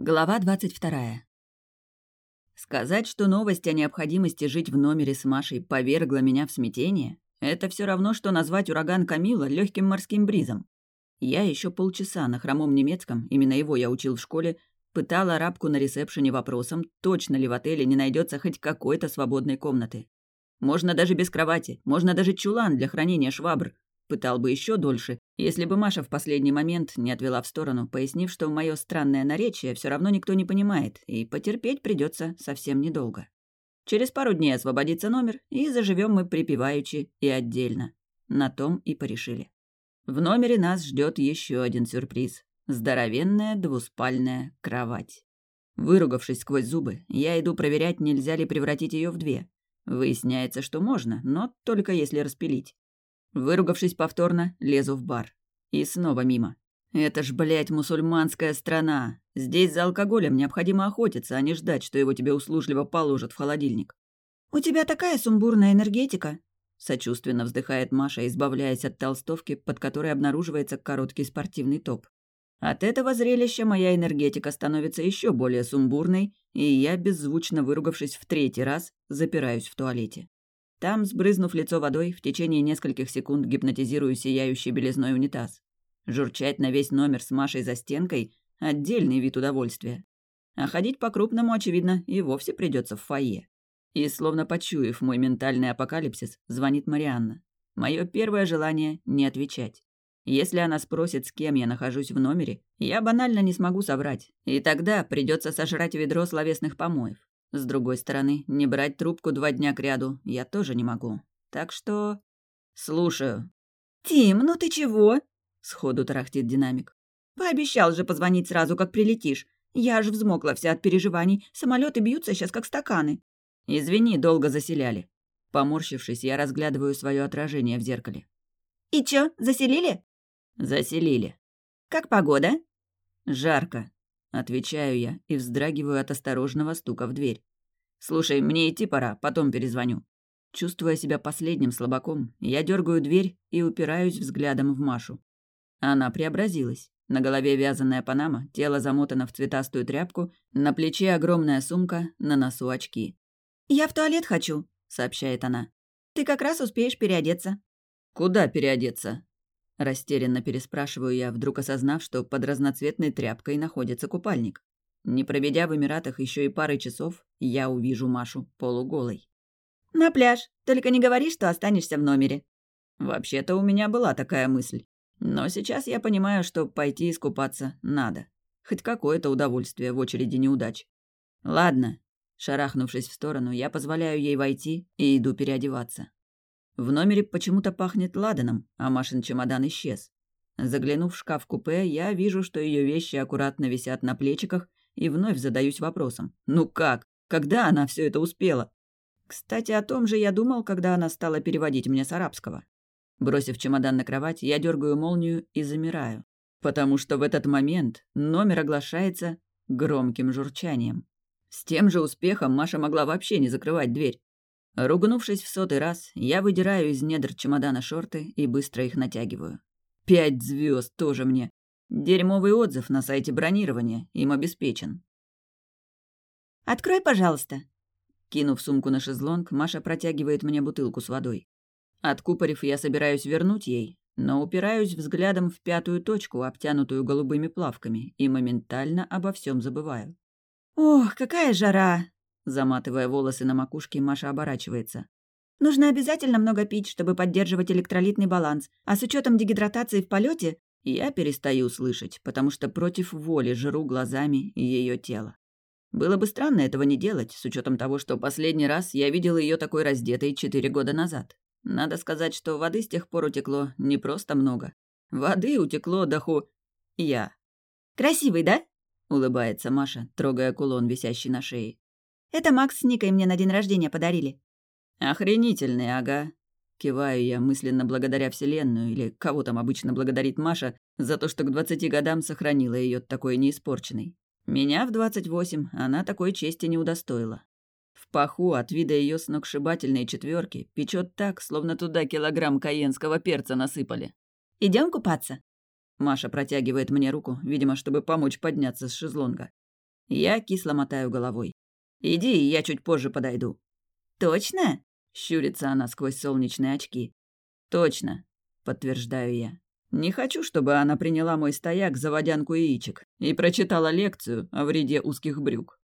Глава двадцать вторая. Сказать, что новость о необходимости жить в номере с Машей повергла меня в смятение, это все равно, что назвать ураган Камила легким морским бризом. Я еще полчаса на хромом немецком, именно его я учил в школе, пытала арабку на ресепшене вопросом, точно ли в отеле не найдется хоть какой-то свободной комнаты. Можно даже без кровати, можно даже чулан для хранения швабр. Пытал бы еще дольше, если бы Маша в последний момент не отвела в сторону, пояснив, что мое странное наречие все равно никто не понимает, и потерпеть придется совсем недолго. Через пару дней освободится номер, и заживем мы припеваючи и отдельно. На том и порешили. В номере нас ждет еще один сюрприз. Здоровенная двуспальная кровать. Выругавшись сквозь зубы, я иду проверять, нельзя ли превратить ее в две. Выясняется, что можно, но только если распилить. Выругавшись повторно, лезу в бар. И снова мимо. Это ж, блядь, мусульманская страна. Здесь за алкоголем необходимо охотиться, а не ждать, что его тебе услужливо положат в холодильник. «У тебя такая сумбурная энергетика», — сочувственно вздыхает Маша, избавляясь от толстовки, под которой обнаруживается короткий спортивный топ. От этого зрелища моя энергетика становится еще более сумбурной, и я, беззвучно выругавшись в третий раз, запираюсь в туалете. Там, сбрызнув лицо водой, в течение нескольких секунд гипнотизирую сияющий белизной унитаз. Журчать на весь номер с Машей за стенкой – отдельный вид удовольствия. А ходить по-крупному, очевидно, и вовсе придется в фойе. И, словно почуяв мой ментальный апокалипсис, звонит Марианна. Мое первое желание – не отвечать. Если она спросит, с кем я нахожусь в номере, я банально не смогу соврать. И тогда придется сожрать ведро словесных помоев. С другой стороны, не брать трубку два дня кряду я тоже не могу. Так что... Слушаю. «Тим, ну ты чего?» — сходу тарахтит динамик. «Пообещал же позвонить сразу, как прилетишь. Я аж взмокла вся от переживаний. Самолеты бьются сейчас, как стаканы». «Извини, долго заселяли». Поморщившись, я разглядываю свое отражение в зеркале. «И чё, заселили?» «Заселили». «Как погода?» «Жарко», Отвечаю я и вздрагиваю от осторожного стука в дверь. «Слушай, мне идти пора, потом перезвоню». Чувствуя себя последним слабаком, я дергаю дверь и упираюсь взглядом в Машу. Она преобразилась. На голове вязаная панама, тело замотано в цветастую тряпку, на плече огромная сумка, на носу очки. «Я в туалет хочу», — сообщает она. «Ты как раз успеешь переодеться». «Куда переодеться?» Растерянно переспрашиваю я, вдруг осознав, что под разноцветной тряпкой находится купальник. Не проведя в Эмиратах еще и пары часов, я увижу Машу полуголой. «На пляж. Только не говори, что останешься в номере». Вообще-то у меня была такая мысль. Но сейчас я понимаю, что пойти искупаться надо. Хоть какое-то удовольствие в очереди неудач. Ладно. Шарахнувшись в сторону, я позволяю ей войти и иду переодеваться. В номере почему-то пахнет ладаном, а Машин чемодан исчез. Заглянув в шкаф-купе, я вижу, что ее вещи аккуратно висят на плечиках, и вновь задаюсь вопросом. Ну как? Когда она все это успела? Кстати, о том же я думал, когда она стала переводить мне с арабского. Бросив чемодан на кровать, я дергаю молнию и замираю. Потому что в этот момент номер оглашается громким журчанием. С тем же успехом Маша могла вообще не закрывать дверь. Ругнувшись в сотый раз, я выдираю из недр чемодана шорты и быстро их натягиваю. Пять звезд тоже мне. Дерьмовый отзыв на сайте бронирования им обеспечен. «Открой, пожалуйста». Кинув сумку на шезлонг, Маша протягивает мне бутылку с водой. Откупорив, я собираюсь вернуть ей, но упираюсь взглядом в пятую точку, обтянутую голубыми плавками, и моментально обо всем забываю. «Ох, какая жара!» Заматывая волосы на макушке, Маша оборачивается. «Нужно обязательно много пить, чтобы поддерживать электролитный баланс. А с учетом дегидратации в полете я перестаю слышать, потому что против воли жру глазами ее тело. Было бы странно этого не делать, с учетом того, что последний раз я видел ее такой раздетой четыре года назад. Надо сказать, что воды с тех пор утекло не просто много. Воды утекло до ху... я. «Красивый, да?» — улыбается Маша, трогая кулон, висящий на шее. Это Макс с Никой мне на день рождения подарили». «Охренительный, ага». Киваю я, мысленно благодаря Вселенную, или кого там обычно благодарит Маша, за то, что к двадцати годам сохранила ее такой неиспорченной. Меня в двадцать восемь она такой чести не удостоила. В паху от вида ее сногсшибательной четверки печет так, словно туда килограмм каенского перца насыпали. Идем купаться?» Маша протягивает мне руку, видимо, чтобы помочь подняться с шезлонга. Я кисло мотаю головой. «Иди, я чуть позже подойду». «Точно?» — щурится она сквозь солнечные очки. «Точно», — подтверждаю я. «Не хочу, чтобы она приняла мой стояк за водянку яичек и прочитала лекцию о вреде узких брюк».